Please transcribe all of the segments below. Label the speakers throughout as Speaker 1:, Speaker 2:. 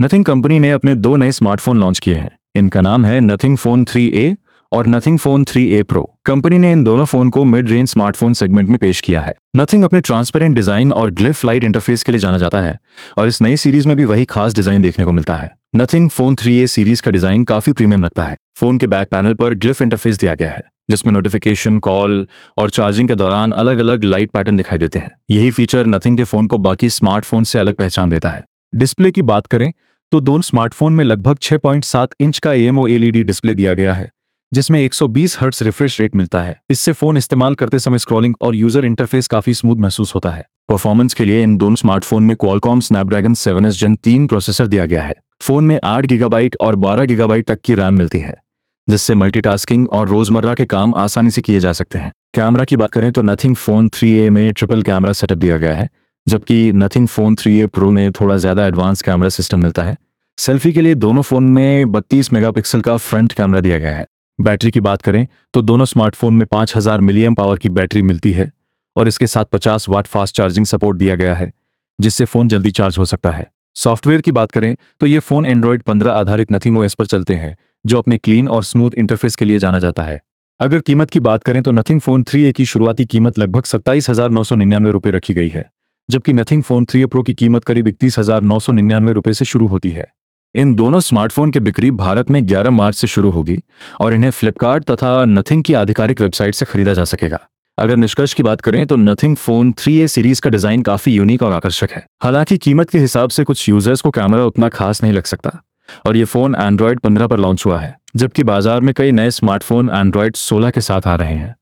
Speaker 1: Nothing company ने अपने दो नए स्मार्टफ़ोन लॉन्च किए हैं। इनका नाम है नथिंग फ़ोन 3A और nothing phone 3A pro company ने इन दोनों फ़ोन को मिड रेंज स्मार्टफ़ोन सेगमेंट में पेश किया है। नथिंग अपने ट्रांसपेरेंट डिज़ाइन और ग्लिफ लाइट इंटरफेस के लिए जाना जाता है और इस नई सीरीज़ में भी वही खास डिज़ाइन देखने को मिलता है। नथिंग फ़ोन 3A सीरीज़ का डिज़ाइन काफ़ी प्रीमियम लगता है। फ़ोन के बैक पैनल पर ग्लिफ इंटरफेस दिया गया है, जिसमें नोटिफिकेशन कॉल और चार्जिंग के दौरान अलग अलग लाइट पैटर्न दिखाई देते हैं। यही फीचर नथिंग के फ़ोन को बाकी स्मार्टफ़ोन से अलग पहचान देता है। डिस्प्ले की बात करें तो दोनों स्मार्टफ़ोन में लगभग 6.7 इंच का एमओ एलईडी डिस्प्ले दिया गया है, जिसमें 120 हर्ट्ज रिफ्रेश रेट मिलता है। इससे फ़ोन इस्तेमाल करते समय स्क्रॉलिंग और यूज़र इंटरफेस काफ़ी स्मूथ महसूस होता है। परफॉर्मेंस के लिए इन दोनों स्मार्टफ़ोन में क्वालकॉम स्नैपड्रैगन 7s जन तीन प्रोसेसर दिया गया है। फ़ोन में आठ गीगाबाइट और बारह गीगाबाइट तक की रैम मिलती है, जिससे मल्टीटास्किंग और रोज़मर्रा के काम आसानी से किए जा सकते हैं। कैमरा की बात करें तो नथिंग फ़ोन 3A में ट्रिपल कैमरा सेटअप दिया गया है जबकि Nothing Phone three A Pro में थोड़ा ज़्यादा एडवांस कैमरा सिस्टम मिलता है। सेल्फी के लिए दोनों फ़ोन में 32 मेगापिक्सल का फ्रंट कैमरा दिया गया है। बैटरी की बात करें तो दोनों स्मार्टफ़ोन में 5000 मिलियम पावर की बैटरी मिलती है और इसके साथ 50 वाट फास्ट चार्जिंग सपोर्ट दिया गया है, जिससे फ़ोन जल्दी चार्ज हो सकता है। सॉफ्टवेयर की बात करें तो ये फ़ोन एंड्रॉइड 15 आधारित नथिंग ओएस पर चलते हैं, जो अपने क्लीन और स्मूथ इंटरफेस के लिए जाना जाता है। अगर कीमत की बात करें तो नथिंग फ़ोन थ्री की शुरुआती कीमत लगभग सत्ताईस हज़ार नौ सौ निन्यानवे रखी गई है। जबकि नथिंग फ़ोन थ्री प्रो की कीमत करीब इकतीस हज़ार नौ सौ निन्यानवे रुपये से शुरू होती है। इन दोनों स्मार्टफ़ोन की बिक्री भारत में 11 मार्च से शुरू होगी और इन्हें फ्लिपकार्ट तथा नथिंग की आधिकारिक वेबसाइट से खरीदा जा सकेगा। अगर निष्कर्ष की बात करें तो नथिंग फ़ोन 3A सीरीज़ का डिज़ाइन काफ़ी यूनिक और आकर्षक है। हालाँकि कीमत के हिसाब से कुछ यूज़र्स को कैमरा उतना खास नहीं लग सकता और ये फ़ोन एंड्रॉयड 15 पर लॉन्च हुआ है, जबकि बाज़ार में कई नए स्मार्टफ़ोन एंड्रॉयड 16 के साथ आ रहे हैं।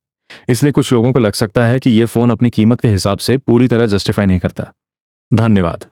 Speaker 1: इसलिए कुछ लोगों को लग सकता है कि यह फ़ोन अपनी कीमत के हिसाब से पूरी तरह जस्टिफाई नहीं करता। धन्यवाद।